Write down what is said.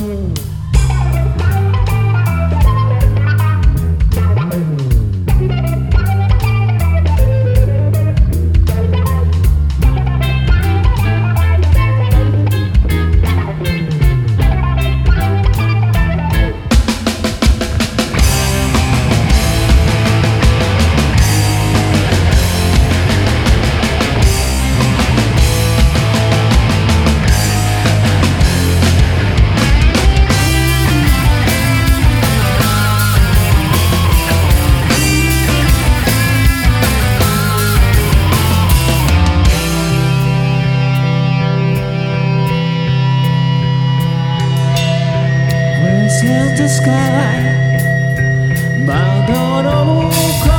Present the sky 窓の向こう